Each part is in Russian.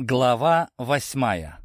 Глава восьмая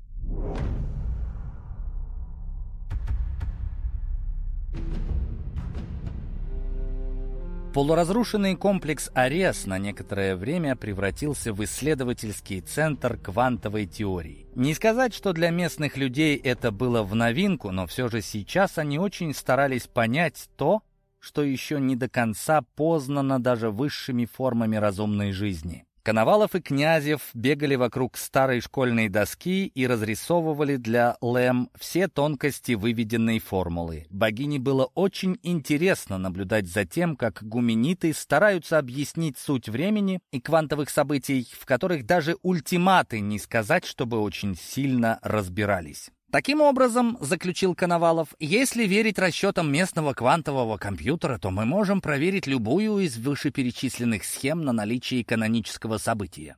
Полуразрушенный комплекс Арес на некоторое время превратился в исследовательский центр квантовой теории. Не сказать, что для местных людей это было в новинку, но все же сейчас они очень старались понять то, что еще не до конца познано даже высшими формами разумной жизни. Коновалов и Князев бегали вокруг старой школьной доски и разрисовывали для Лэм все тонкости выведенной формулы. Богине было очень интересно наблюдать за тем, как гумениты стараются объяснить суть времени и квантовых событий, в которых даже ультиматы не сказать, чтобы очень сильно разбирались. Таким образом, заключил Коновалов, если верить расчетам местного квантового компьютера, то мы можем проверить любую из вышеперечисленных схем на наличие канонического события.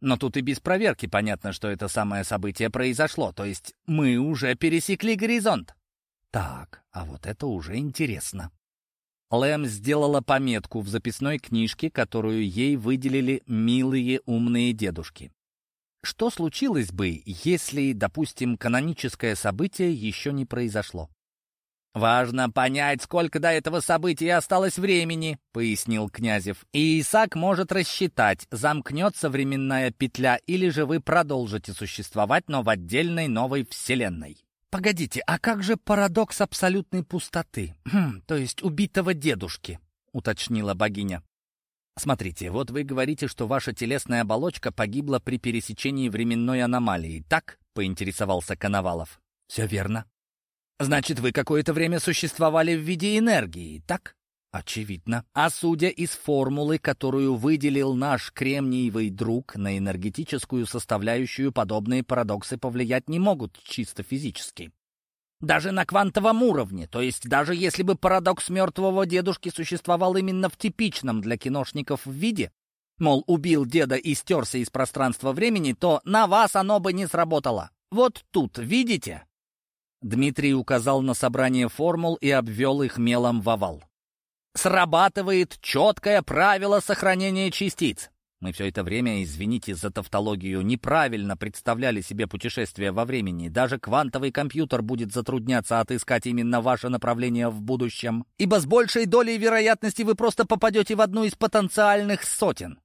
Но тут и без проверки понятно, что это самое событие произошло, то есть мы уже пересекли горизонт. Так, а вот это уже интересно. Лэм сделала пометку в записной книжке, которую ей выделили милые умные дедушки. Что случилось бы, если, допустим, каноническое событие еще не произошло? «Важно понять, сколько до этого события осталось времени», — пояснил Князев. «И Исаак может рассчитать, замкнется временная петля, или же вы продолжите существовать, но в отдельной новой вселенной». «Погодите, а как же парадокс абсолютной пустоты? Хм, то есть убитого дедушки?» — уточнила богиня. Смотрите, вот вы говорите, что ваша телесная оболочка погибла при пересечении временной аномалии, так? Поинтересовался Коновалов. Все верно. Значит, вы какое-то время существовали в виде энергии, так? Очевидно. А судя из формулы, которую выделил наш кремниевый друг, на энергетическую составляющую подобные парадоксы повлиять не могут чисто физически. Даже на квантовом уровне, то есть даже если бы парадокс мертвого дедушки существовал именно в типичном для киношников виде, мол, убил деда и стерся из пространства времени, то на вас оно бы не сработало. Вот тут, видите? Дмитрий указал на собрание формул и обвел их мелом в овал. Срабатывает четкое правило сохранения частиц. Мы все это время, извините за тавтологию, неправильно представляли себе путешествие во времени. Даже квантовый компьютер будет затрудняться отыскать именно ваше направление в будущем, ибо с большей долей вероятности вы просто попадете в одну из потенциальных сотен.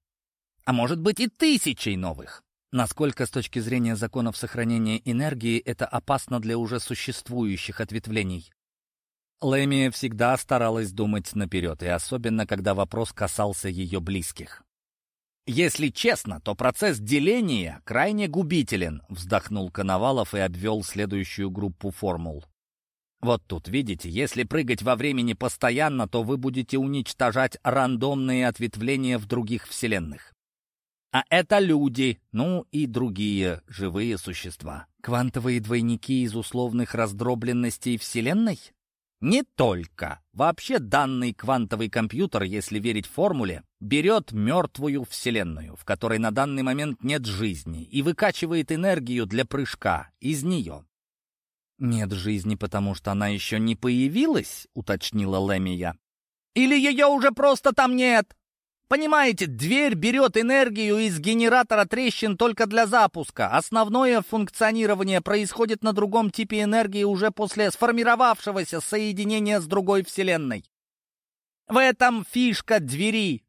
А может быть и тысячей новых. Насколько с точки зрения законов сохранения энергии это опасно для уже существующих ответвлений? Лэми всегда старалась думать наперед, и особенно, когда вопрос касался ее близких. «Если честно, то процесс деления крайне губителен», — вздохнул Коновалов и обвел следующую группу формул. Вот тут, видите, если прыгать во времени постоянно, то вы будете уничтожать рандомные ответвления в других вселенных. А это люди, ну и другие живые существа. Квантовые двойники из условных раздробленностей Вселенной? Не только. Вообще данный квантовый компьютер, если верить формуле, берет мертвую Вселенную, в которой на данный момент нет жизни, и выкачивает энергию для прыжка из нее. «Нет жизни, потому что она еще не появилась?» — уточнила Лемия. «Или ее уже просто там нет?» Понимаете, дверь берет энергию из генератора трещин только для запуска. Основное функционирование происходит на другом типе энергии уже после сформировавшегося соединения с другой вселенной. В этом фишка двери.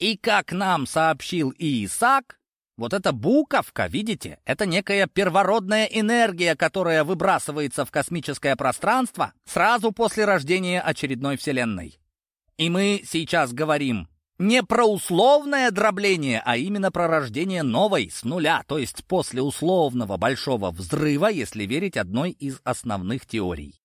И как нам сообщил Исаак, вот эта буковка, видите, это некая первородная энергия, которая выбрасывается в космическое пространство сразу после рождения очередной вселенной. И мы сейчас говорим не про условное дробление, а именно про рождение новой с нуля, то есть после условного большого взрыва, если верить одной из основных теорий.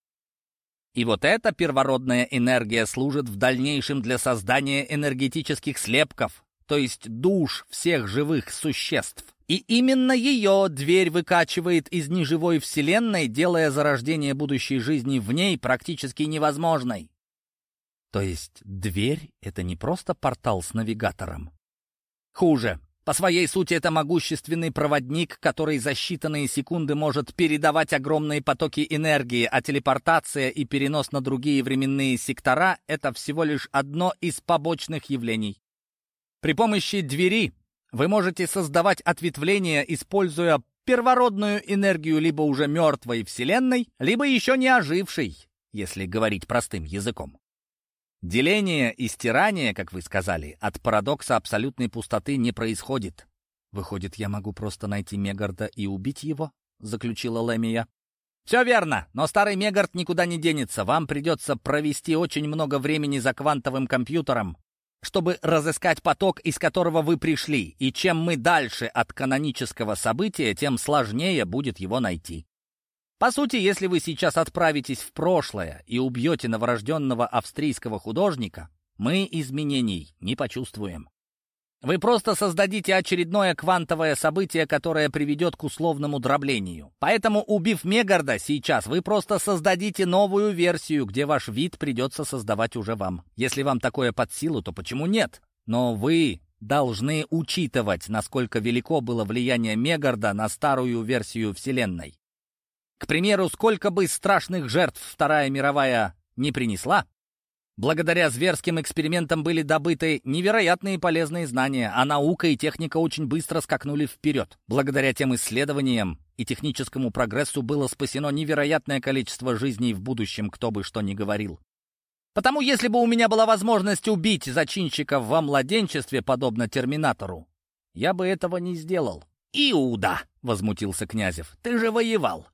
И вот эта первородная энергия служит в дальнейшем для создания энергетических слепков, то есть душ всех живых существ. И именно ее дверь выкачивает из неживой вселенной, делая зарождение будущей жизни в ней практически невозможной. То есть дверь — это не просто портал с навигатором. Хуже. По своей сути, это могущественный проводник, который за считанные секунды может передавать огромные потоки энергии, а телепортация и перенос на другие временные сектора — это всего лишь одно из побочных явлений. При помощи двери Вы можете создавать ответвления, используя первородную энергию либо уже мертвой Вселенной, либо еще не ожившей, если говорить простым языком. Деление и стирание, как вы сказали, от парадокса абсолютной пустоты не происходит. Выходит, я могу просто найти Мегарда и убить его? Заключила Лемия. «Все верно, но старый Мегард никуда не денется. Вам придется провести очень много времени за квантовым компьютером, чтобы разыскать поток, из которого вы пришли. И чем мы дальше от канонического события, тем сложнее будет его найти. По сути, если вы сейчас отправитесь в прошлое и убьете новорожденного австрийского художника, мы изменений не почувствуем. Вы просто создадите очередное квантовое событие, которое приведет к условному дроблению. Поэтому, убив Мегарда сейчас, вы просто создадите новую версию, где ваш вид придется создавать уже вам. Если вам такое под силу, то почему нет? Но вы должны учитывать, насколько велико было влияние Мегарда на старую версию Вселенной. К примеру, сколько бы страшных жертв Вторая мировая не принесла, благодаря зверским экспериментам были добыты невероятные полезные знания, а наука и техника очень быстро скакнули вперед. Благодаря тем исследованиям и техническому прогрессу было спасено невероятное количество жизней в будущем, кто бы что ни говорил. Потому если бы у меня была возможность убить зачинщиков во младенчестве, подобно Терминатору, я бы этого не сделал. «Иуда!» — возмутился Князев. «Ты же воевал!»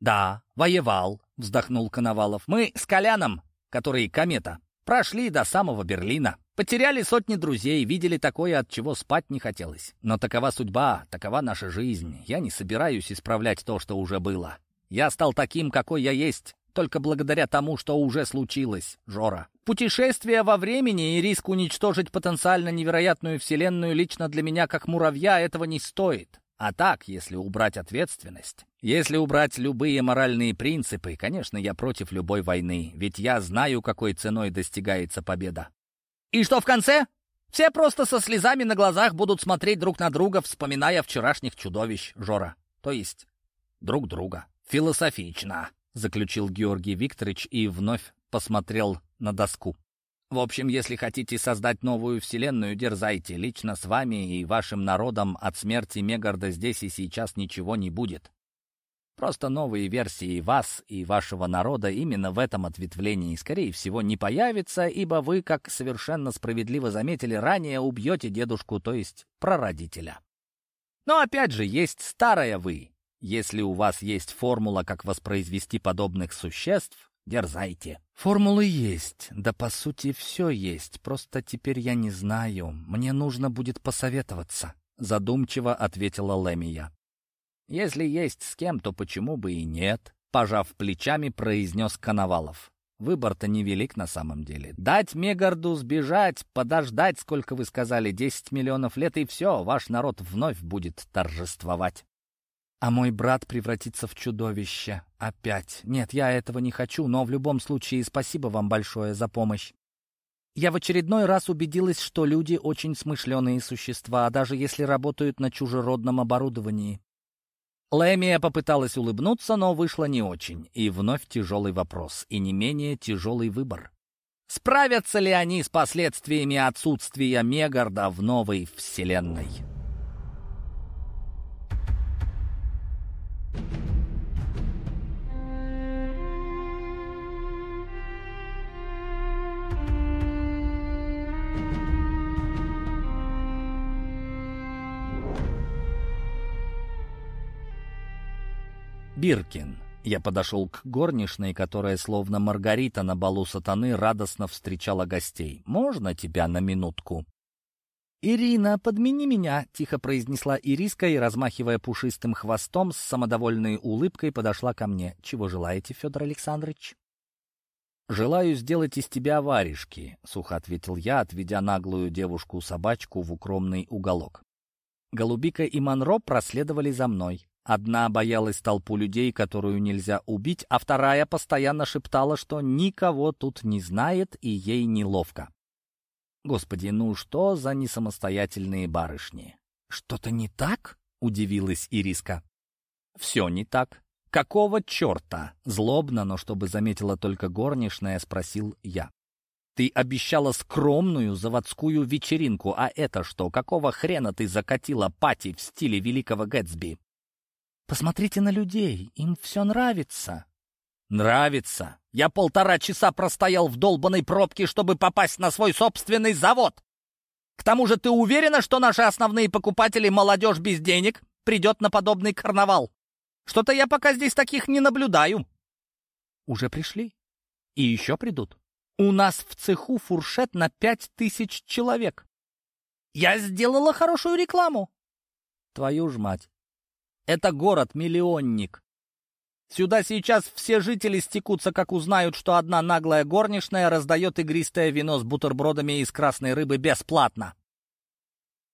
«Да, воевал», — вздохнул Коновалов. «Мы с Коляном, который комета, прошли до самого Берлина. Потеряли сотни друзей, видели такое, от чего спать не хотелось. Но такова судьба, такова наша жизнь. Я не собираюсь исправлять то, что уже было. Я стал таким, какой я есть, только благодаря тому, что уже случилось, Жора. Путешествие во времени и риск уничтожить потенциально невероятную вселенную лично для меня, как муравья, этого не стоит. А так, если убрать ответственность, если убрать любые моральные принципы, конечно, я против любой войны, ведь я знаю, какой ценой достигается победа. И что в конце? Все просто со слезами на глазах будут смотреть друг на друга, вспоминая вчерашних чудовищ, Жора. То есть друг друга. Философично, заключил Георгий Викторович и вновь посмотрел на доску. В общем, если хотите создать новую вселенную, дерзайте. Лично с вами и вашим народом от смерти Мегарда здесь и сейчас ничего не будет. Просто новые версии вас и вашего народа именно в этом ответвлении, скорее всего, не появятся, ибо вы, как совершенно справедливо заметили, ранее убьете дедушку, то есть прародителя. Но опять же, есть старое «вы». Если у вас есть формула, как воспроизвести подобных существ, Дерзайте. Формулы есть, да по сути все есть, просто теперь я не знаю, мне нужно будет посоветоваться, задумчиво ответила Лемия. Если есть с кем, то почему бы и нет? Пожав плечами, произнес Коновалов. Выбор-то невелик на самом деле. Дать Мегарду сбежать, подождать, сколько вы сказали, 10 миллионов лет, и все, ваш народ вновь будет торжествовать а мой брат превратится в чудовище. Опять. Нет, я этого не хочу, но в любом случае спасибо вам большое за помощь. Я в очередной раз убедилась, что люди очень смышленые существа, даже если работают на чужеродном оборудовании. Лэмия попыталась улыбнуться, но вышло не очень. И вновь тяжелый вопрос, и не менее тяжелый выбор. Справятся ли они с последствиями отсутствия Мегарда в новой вселенной? Биркин. Я подошел к горничной, которая, словно Маргарита на балу сатаны, радостно встречала гостей. «Можно тебя на минутку?» «Ирина, подмени меня!» — тихо произнесла Ириска и, размахивая пушистым хвостом, с самодовольной улыбкой подошла ко мне. «Чего желаете, Федор Александрович?» «Желаю сделать из тебя варежки», — сухо ответил я, отведя наглую девушку-собачку в укромный уголок. Голубика и Монро проследовали за мной. Одна боялась толпу людей, которую нельзя убить, а вторая постоянно шептала, что никого тут не знает и ей неловко. Господи, ну что за несамостоятельные барышни? Что-то не так? Удивилась Ириска. Все не так. Какого черта? Злобно, но чтобы заметила только горничная, спросил я. Ты обещала скромную заводскую вечеринку, а это что? Какого хрена ты закатила пати в стиле великого Гэтсби? Посмотрите на людей, им все нравится. Нравится. Я полтора часа простоял в долбанной пробке, чтобы попасть на свой собственный завод. К тому же ты уверена, что наши основные покупатели, молодежь без денег, придет на подобный карнавал? Что-то я пока здесь таких не наблюдаю. Уже пришли. И еще придут. У нас в цеху фуршет на пять тысяч человек. Я сделала хорошую рекламу. Твою ж мать. Это город-миллионник. Сюда сейчас все жители стекутся, как узнают, что одна наглая горничная раздает игристое вино с бутербродами из красной рыбы бесплатно.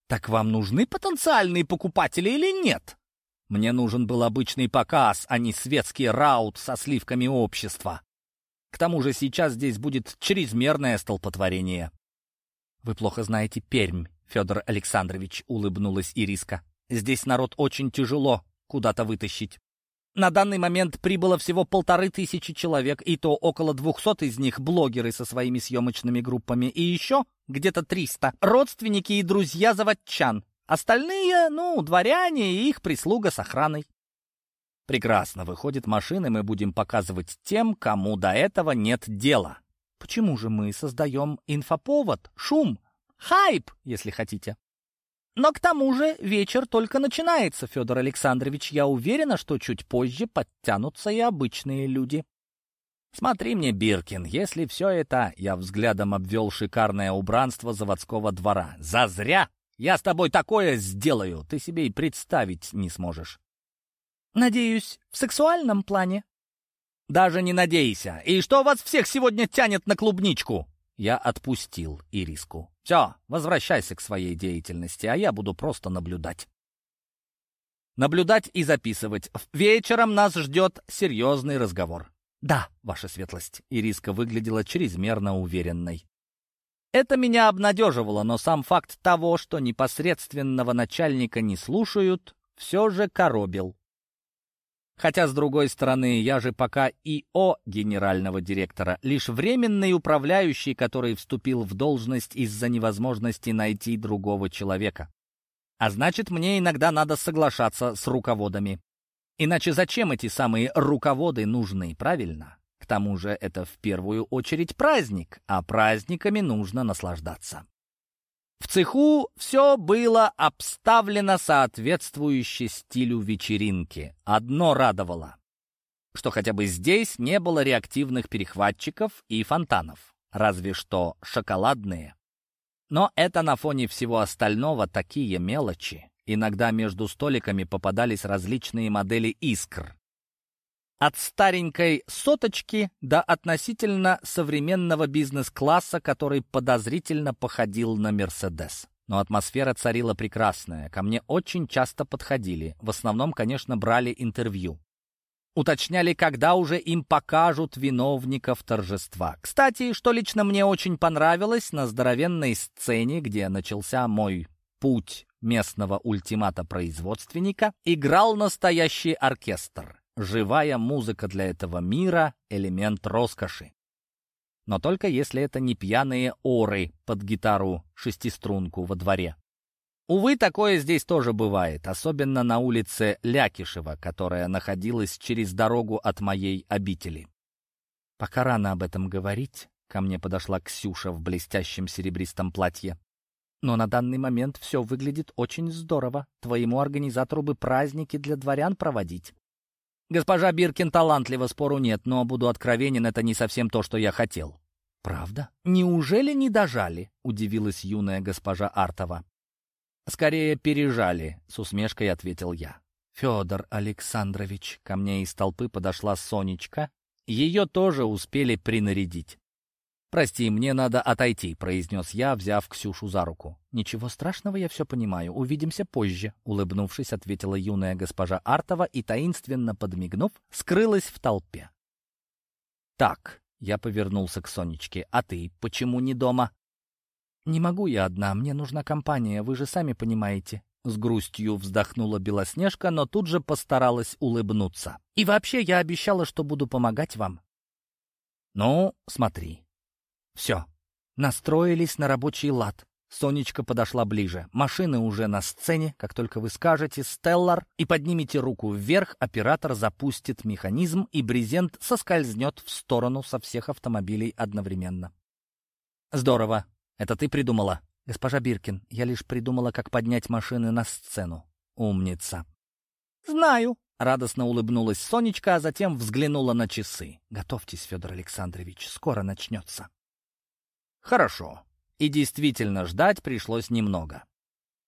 Так вам нужны потенциальные покупатели или нет? Мне нужен был обычный показ, а не светский раут со сливками общества. К тому же сейчас здесь будет чрезмерное столпотворение. Вы плохо знаете Пермь, Федор Александрович, улыбнулась Ириска. Здесь народ очень тяжело куда-то вытащить. На данный момент прибыло всего полторы тысячи человек, и то около двухсот из них блогеры со своими съемочными группами, и еще где-то триста родственники и друзья заводчан. Остальные, ну, дворяне и их прислуга с охраной. Прекрасно, выходит, машины мы будем показывать тем, кому до этого нет дела. Почему же мы создаем инфоповод, шум, хайп, если хотите? Но к тому же вечер только начинается, Федор Александрович. Я уверена, что чуть позже подтянутся и обычные люди. Смотри мне, Биркин, если все это... Я взглядом обвел шикарное убранство заводского двора. Зазря! Я с тобой такое сделаю, ты себе и представить не сможешь. Надеюсь, в сексуальном плане? Даже не надейся. И что вас всех сегодня тянет на клубничку? Я отпустил Ириску. «Все, возвращайся к своей деятельности, а я буду просто наблюдать». Наблюдать и записывать. Вечером нас ждет серьезный разговор. «Да, ваша светлость», — Ириска выглядела чрезмерно уверенной. Это меня обнадеживало, но сам факт того, что непосредственного начальника не слушают, все же коробил. Хотя, с другой стороны, я же пока ИО генерального директора, лишь временный управляющий, который вступил в должность из-за невозможности найти другого человека. А значит, мне иногда надо соглашаться с руководами. Иначе зачем эти самые руководы нужны, правильно? К тому же это в первую очередь праздник, а праздниками нужно наслаждаться. В цеху все было обставлено соответствующе стилю вечеринки. Одно радовало, что хотя бы здесь не было реактивных перехватчиков и фонтанов, разве что шоколадные. Но это на фоне всего остального такие мелочи. Иногда между столиками попадались различные модели искр, от старенькой соточки до относительно современного бизнес-класса, который подозрительно походил на «Мерседес». Но атмосфера царила прекрасная. Ко мне очень часто подходили. В основном, конечно, брали интервью. Уточняли, когда уже им покажут виновников торжества. Кстати, что лично мне очень понравилось, на здоровенной сцене, где начался мой путь местного ультимата-производственника, играл настоящий оркестр. Живая музыка для этого мира — элемент роскоши. Но только если это не пьяные оры под гитару шестиструнку во дворе. Увы, такое здесь тоже бывает, особенно на улице Лякишева, которая находилась через дорогу от моей обители. Пока рано об этом говорить, ко мне подошла Ксюша в блестящем серебристом платье. Но на данный момент все выглядит очень здорово. Твоему организатору бы праздники для дворян проводить. Госпожа Биркин талантлива, спору нет, но, буду откровенен, это не совсем то, что я хотел. «Правда? Неужели не дожали?» — удивилась юная госпожа Артова. «Скорее пережали», — с усмешкой ответил я. «Федор Александрович», — ко мне из толпы подошла Сонечка. Ее тоже успели принарядить. «Прости, мне надо отойти», — произнес я, взяв Ксюшу за руку. «Ничего страшного, я все понимаю. Увидимся позже», — улыбнувшись, ответила юная госпожа Артова и, таинственно подмигнув, скрылась в толпе. «Так», — я повернулся к Сонечке, — «а ты почему не дома?» «Не могу я одна, мне нужна компания, вы же сами понимаете». С грустью вздохнула Белоснежка, но тут же постаралась улыбнуться. «И вообще я обещала, что буду помогать вам». «Ну, смотри, все, Настроились на рабочий лад. Сонечка подошла ближе. Машины уже на сцене. Как только вы скажете «Стеллар» и поднимете руку вверх, оператор запустит механизм, и брезент соскользнет в сторону со всех автомобилей одновременно. Здорово. Это ты придумала? Госпожа Биркин, я лишь придумала, как поднять машины на сцену. Умница. Знаю. Радостно улыбнулась Сонечка, а затем взглянула на часы. «Готовьтесь, Федор Александрович, скоро начнется». «Хорошо», и действительно, ждать пришлось немного.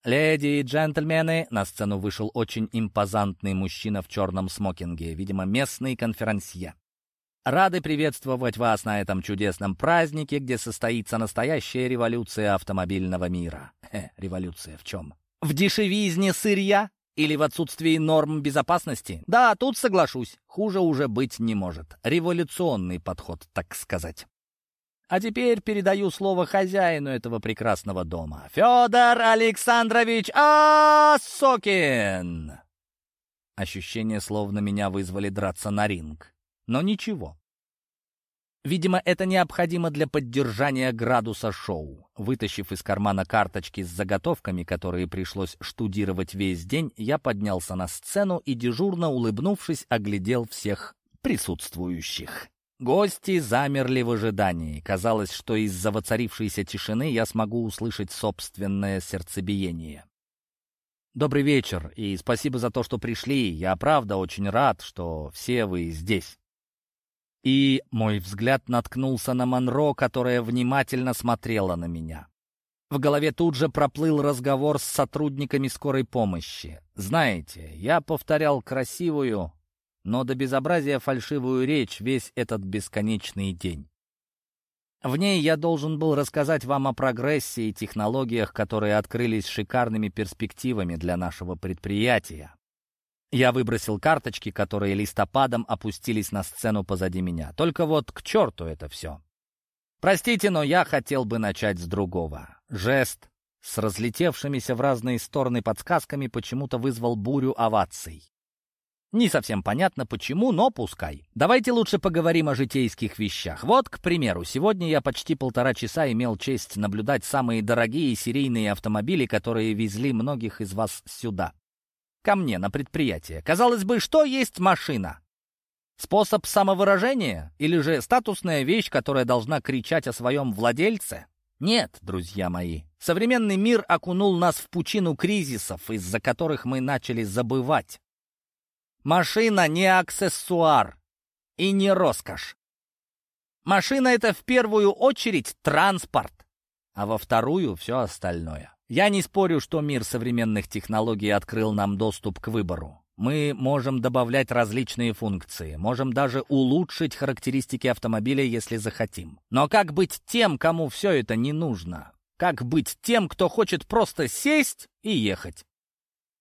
«Леди и джентльмены!» — на сцену вышел очень импозантный мужчина в черном смокинге, видимо, местный конферансье. «Рады приветствовать вас на этом чудесном празднике, где состоится настоящая революция автомобильного мира». Хе, революция в чем? В дешевизне сырья? Или в отсутствии норм безопасности? Да, тут соглашусь. Хуже уже быть не может. Революционный подход, так сказать. А теперь передаю слово хозяину этого прекрасного дома. Федор Александрович Асокин! Ощущение, словно меня вызвали драться на ринг. Но ничего. Видимо, это необходимо для поддержания градуса шоу. Вытащив из кармана карточки с заготовками, которые пришлось штудировать весь день, я поднялся на сцену и, дежурно улыбнувшись, оглядел всех присутствующих. Гости замерли в ожидании. Казалось, что из-за воцарившейся тишины я смогу услышать собственное сердцебиение. «Добрый вечер, и спасибо за то, что пришли. Я правда очень рад, что все вы здесь». И мой взгляд наткнулся на Монро, которая внимательно смотрела на меня. В голове тут же проплыл разговор с сотрудниками скорой помощи. Знаете, я повторял красивую, но до безобразия фальшивую речь весь этот бесконечный день. В ней я должен был рассказать вам о прогрессе и технологиях, которые открылись шикарными перспективами для нашего предприятия. Я выбросил карточки, которые листопадом опустились на сцену позади меня. Только вот к черту это все. Простите, но я хотел бы начать с другого. Жест с разлетевшимися в разные стороны подсказками почему-то вызвал бурю оваций. Не совсем понятно почему, но пускай. Давайте лучше поговорим о житейских вещах. Вот, к примеру, сегодня я почти полтора часа имел честь наблюдать самые дорогие серийные автомобили, которые везли многих из вас сюда. Ко мне на предприятие. Казалось бы, что есть машина? Способ самовыражения? Или же статусная вещь, которая должна кричать о своем владельце? Нет, друзья мои. Современный мир окунул нас в пучину кризисов, из-за которых мы начали забывать. Машина не аксессуар и не роскошь. Машина — это в первую очередь транспорт, а во вторую — все остальное. Я не спорю, что мир современных технологий открыл нам доступ к выбору. Мы можем добавлять различные функции, можем даже улучшить характеристики автомобиля, если захотим. Но как быть тем, кому все это не нужно? Как быть тем, кто хочет просто сесть и ехать?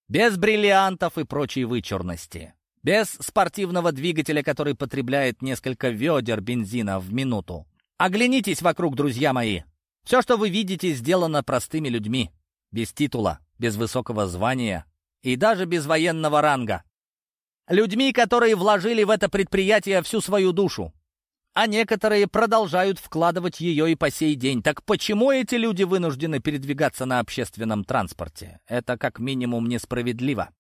Без бриллиантов и прочей вычурности. Без спортивного двигателя, который потребляет несколько ведер бензина в минуту. Оглянитесь вокруг, друзья мои. Все, что вы видите, сделано простыми людьми. Без титула, без высокого звания и даже без военного ранга. Людьми, которые вложили в это предприятие всю свою душу а некоторые продолжают вкладывать ее и по сей день. Так почему эти люди вынуждены передвигаться на общественном транспорте? Это как минимум несправедливо.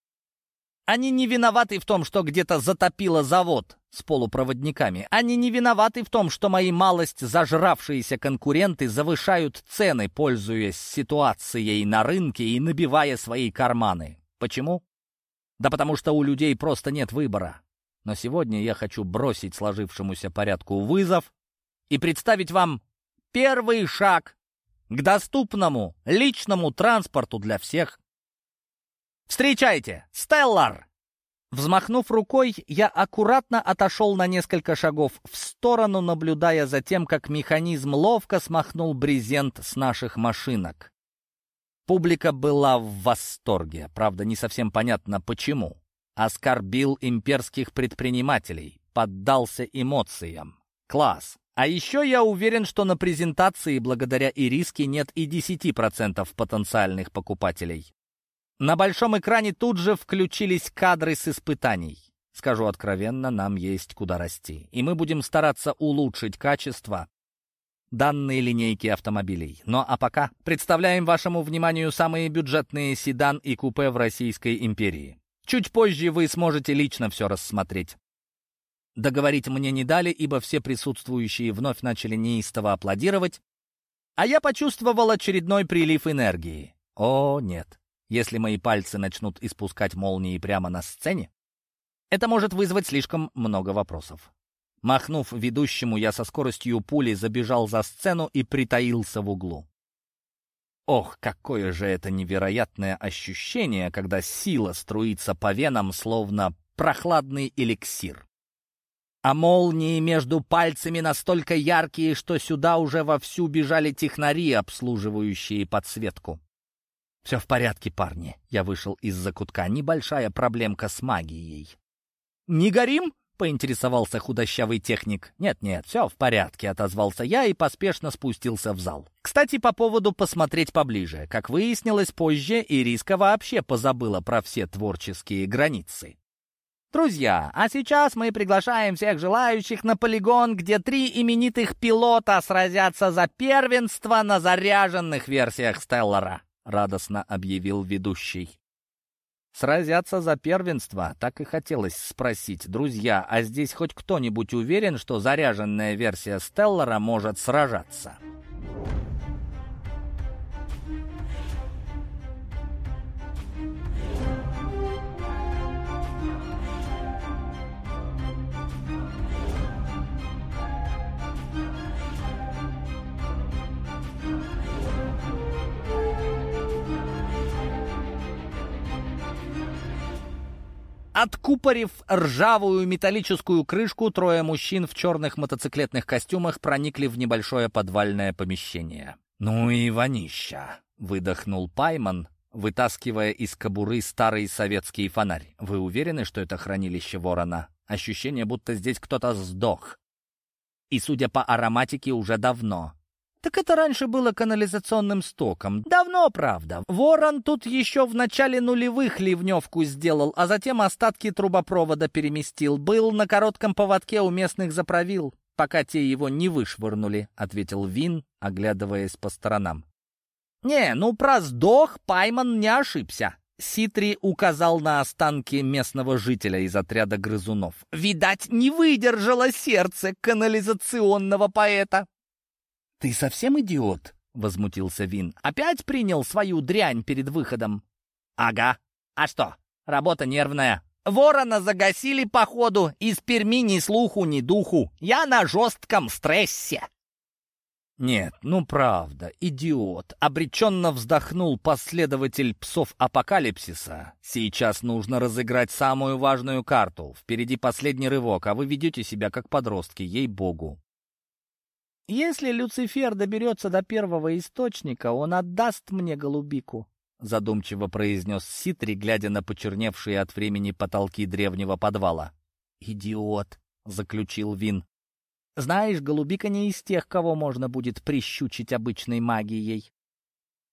Они не виноваты в том, что где-то затопило завод с полупроводниками. Они не виноваты в том, что мои малость зажравшиеся конкуренты завышают цены, пользуясь ситуацией на рынке и набивая свои карманы. Почему? Да потому что у людей просто нет выбора. Но сегодня я хочу бросить сложившемуся порядку вызов и представить вам первый шаг к доступному личному транспорту для всех. Встречайте, Стеллар! Взмахнув рукой, я аккуратно отошел на несколько шагов в сторону, наблюдая за тем, как механизм ловко смахнул брезент с наших машинок. Публика была в восторге, правда, не совсем понятно почему оскорбил имперских предпринимателей, поддался эмоциям. Класс! А еще я уверен, что на презентации благодаря Ириске нет и 10% потенциальных покупателей. На большом экране тут же включились кадры с испытаний. Скажу откровенно, нам есть куда расти. И мы будем стараться улучшить качество данной линейки автомобилей. Ну а пока представляем вашему вниманию самые бюджетные седан и купе в Российской империи. Чуть позже вы сможете лично все рассмотреть. Договорить мне не дали, ибо все присутствующие вновь начали неистово аплодировать, а я почувствовал очередной прилив энергии. О, нет. Если мои пальцы начнут испускать молнии прямо на сцене, это может вызвать слишком много вопросов. Махнув ведущему, я со скоростью пули забежал за сцену и притаился в углу. Ох, какое же это невероятное ощущение, когда сила струится по венам, словно прохладный эликсир. А молнии между пальцами настолько яркие, что сюда уже вовсю бежали технари, обслуживающие подсветку. «Все в порядке, парни», — я вышел из закутка. «Небольшая проблемка с магией». «Не горим?» — поинтересовался худощавый техник. «Нет-нет, все в порядке», — отозвался я и поспешно спустился в зал. Кстати, по поводу посмотреть поближе. Как выяснилось позже, Ириска вообще позабыла про все творческие границы. Друзья, а сейчас мы приглашаем всех желающих на полигон, где три именитых пилота сразятся за первенство на заряженных версиях Стеллара, радостно объявил ведущий. Сразятся за первенство, так и хотелось спросить. Друзья, а здесь хоть кто-нибудь уверен, что заряженная версия Стеллара может сражаться? Откупорив ржавую металлическую крышку, трое мужчин в черных мотоциклетных костюмах проникли в небольшое подвальное помещение. «Ну и вонища!» — выдохнул Пайман, вытаскивая из кобуры старый советский фонарь. «Вы уверены, что это хранилище ворона? Ощущение, будто здесь кто-то сдох. И, судя по ароматике, уже давно. Так это раньше было канализационным стоком. Давно, правда. Ворон тут еще в начале нулевых ливневку сделал, а затем остатки трубопровода переместил. Был на коротком поводке у местных заправил, пока те его не вышвырнули, — ответил Вин, оглядываясь по сторонам. «Не, ну про сдох Пайман не ошибся». Ситри указал на останки местного жителя из отряда грызунов. «Видать, не выдержало сердце канализационного поэта». «Ты совсем идиот?» — возмутился Вин. «Опять принял свою дрянь перед выходом?» «Ага. А что? Работа нервная. Ворона загасили, походу, из Перми ни слуху, ни духу. Я на жестком стрессе». «Нет, ну правда, идиот!» — обреченно вздохнул последователь псов апокалипсиса. «Сейчас нужно разыграть самую важную карту. Впереди последний рывок, а вы ведете себя как подростки, ей-богу. Если Люцифер доберется до первого источника, он отдаст мне голубику», — задумчиво произнес Ситри, глядя на почерневшие от времени потолки древнего подвала. «Идиот», — заключил Вин. «Знаешь, голубика не из тех, кого можно будет прищучить обычной магией.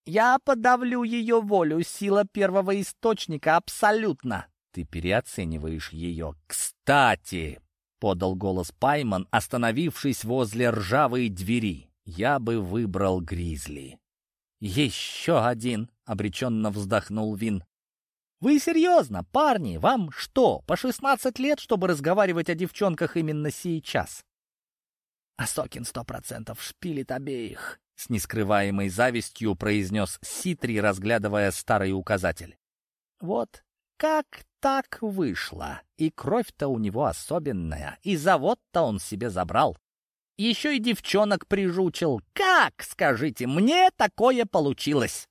Я подавлю ее волю, сила первого источника абсолютно». «Ты переоцениваешь ее. Кстати!» — подал голос Пайман, остановившись возле ржавой двери. «Я бы выбрал Гризли». «Еще один!» — обреченно вздохнул Вин. «Вы серьезно, парни? Вам что, по шестнадцать лет, чтобы разговаривать о девчонках именно сейчас?» «Асокин сто процентов шпилит обеих», — с нескрываемой завистью произнес Ситри, разглядывая старый указатель. «Вот как так вышло. И кровь-то у него особенная, и завод-то он себе забрал. Еще и девчонок прижучил. Как, скажите, мне такое получилось?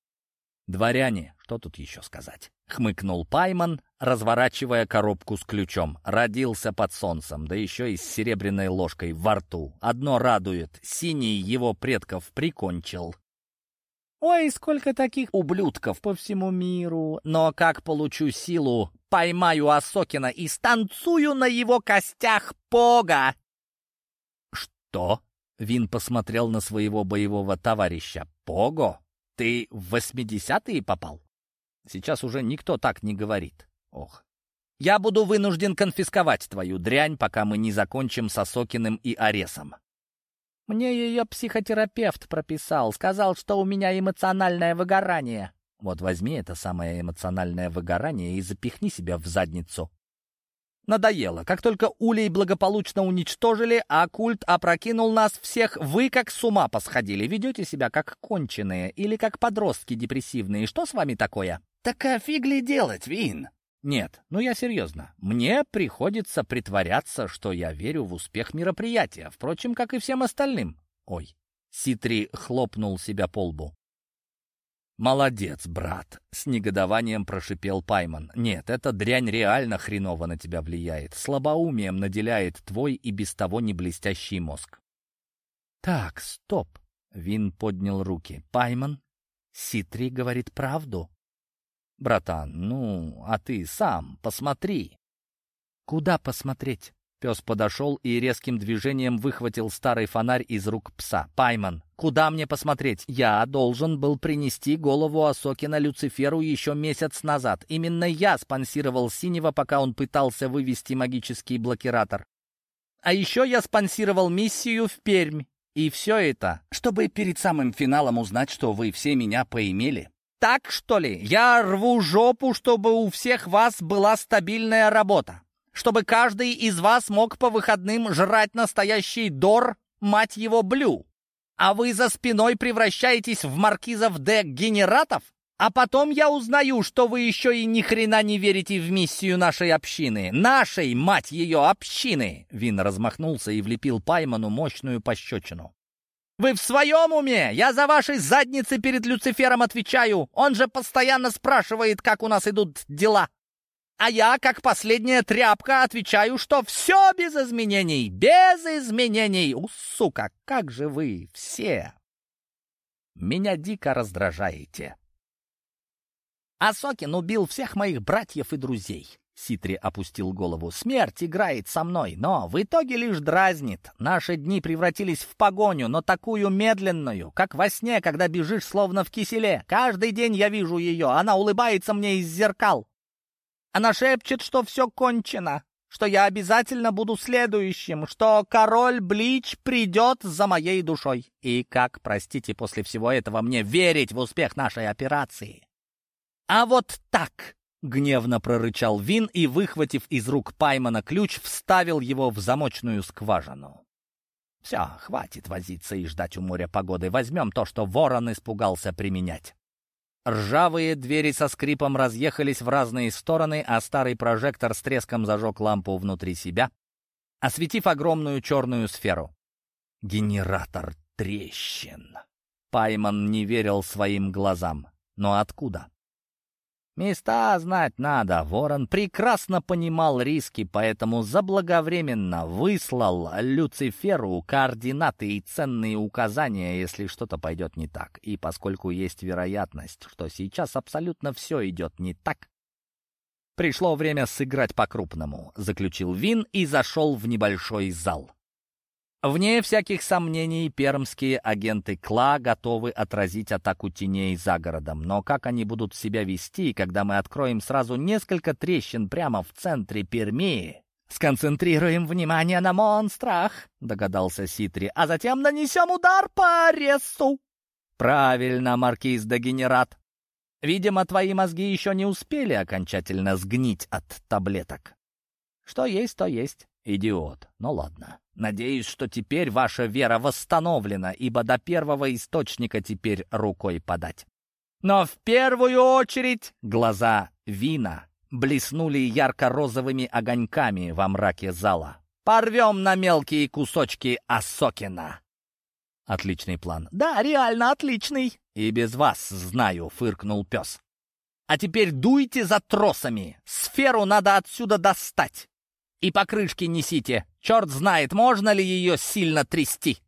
Дворяне, что тут еще сказать? Хмыкнул Пайман, разворачивая коробку с ключом. Родился под солнцем, да еще и с серебряной ложкой во рту. Одно радует, синий его предков прикончил. Ой, сколько таких ублюдков по всему миру. Но как получу силу, поймаю Осокина и станцую на его костях пога. Что? Вин посмотрел на своего боевого товарища. Пого? Ты в восьмидесятые попал? Сейчас уже никто так не говорит. Ох. Я буду вынужден конфисковать твою дрянь, пока мы не закончим с Осокиным и Аресом. Мне ее психотерапевт прописал, сказал, что у меня эмоциональное выгорание. Вот возьми это самое эмоциональное выгорание и запихни себя в задницу. Надоело. Как только улей благополучно уничтожили, а культ опрокинул нас всех, вы как с ума посходили. Ведете себя как конченые или как подростки депрессивные. Что с вами такое? Так а фиг ли делать, Вин? Нет, ну я серьезно. Мне приходится притворяться, что я верю в успех мероприятия, впрочем, как и всем остальным. Ой. Ситри хлопнул себя по лбу. «Молодец, брат!» — с негодованием прошипел Пайман. «Нет, эта дрянь реально хреново на тебя влияет. Слабоумием наделяет твой и без того не блестящий мозг». «Так, стоп!» — Вин поднял руки. «Пайман, Ситри говорит правду?» «Братан, ну, а ты сам посмотри». «Куда посмотреть?» Пес подошел и резким движением выхватил старый фонарь из рук пса. «Пайман, куда мне посмотреть? Я должен был принести голову Осокина Люциферу еще месяц назад. Именно я спонсировал Синего, пока он пытался вывести магический блокиратор. А еще я спонсировал миссию в Пермь. И все это, чтобы перед самым финалом узнать, что вы все меня поимели. Так, что ли? Я рву жопу, чтобы у всех вас была стабильная работа чтобы каждый из вас мог по выходным жрать настоящий дор, мать его, блю. А вы за спиной превращаетесь в маркизов де-генератов? А потом я узнаю, что вы еще и ни хрена не верите в миссию нашей общины. Нашей, мать ее, общины!» Вин размахнулся и влепил Пайману мощную пощечину. «Вы в своем уме? Я за вашей задницы перед Люцифером отвечаю. Он же постоянно спрашивает, как у нас идут дела. А я, как последняя тряпка, отвечаю, что все без изменений, без изменений. У, сука, как же вы все! Меня дико раздражаете. Асокин убил всех моих братьев и друзей. Ситри опустил голову. «Смерть играет со мной, но в итоге лишь дразнит. Наши дни превратились в погоню, но такую медленную, как во сне, когда бежишь словно в киселе. Каждый день я вижу ее, она улыбается мне из зеркал. Она шепчет, что все кончено, что я обязательно буду следующим, что король Блич придет за моей душой. И как, простите, после всего этого мне верить в успех нашей операции? А вот так, гневно прорычал Вин и, выхватив из рук Паймана ключ, вставил его в замочную скважину. Все, хватит возиться и ждать у моря погоды. Возьмем то, что ворон испугался применять. Ржавые двери со скрипом разъехались в разные стороны, а старый прожектор с треском зажег лампу внутри себя, осветив огромную черную сферу. Генератор трещин. Пайман не верил своим глазам. Но откуда? Места знать надо. Ворон прекрасно понимал риски, поэтому заблаговременно выслал Люциферу координаты и ценные указания, если что-то пойдет не так. И поскольку есть вероятность, что сейчас абсолютно все идет не так, пришло время сыграть по-крупному, заключил Вин и зашел в небольшой зал. Вне всяких сомнений, пермские агенты КЛА готовы отразить атаку теней за городом. Но как они будут себя вести, когда мы откроем сразу несколько трещин прямо в центре Перми? «Сконцентрируем внимание на монстрах», — догадался Ситри, «а затем нанесем удар по аресту». «Правильно, маркиз-дегенерат. Видимо, твои мозги еще не успели окончательно сгнить от таблеток». «Что есть, то есть. Идиот. Ну ладно. Надеюсь, что теперь ваша вера восстановлена, ибо до первого источника теперь рукой подать. Но в первую очередь глаза Вина блеснули ярко-розовыми огоньками во мраке зала. «Порвем на мелкие кусочки Осокина!» Отличный план. «Да, реально отличный!» «И без вас, знаю», — фыркнул пес. «А теперь дуйте за тросами! Сферу надо отсюда достать!» И покрышки несите. Черт знает, можно ли ее сильно трясти.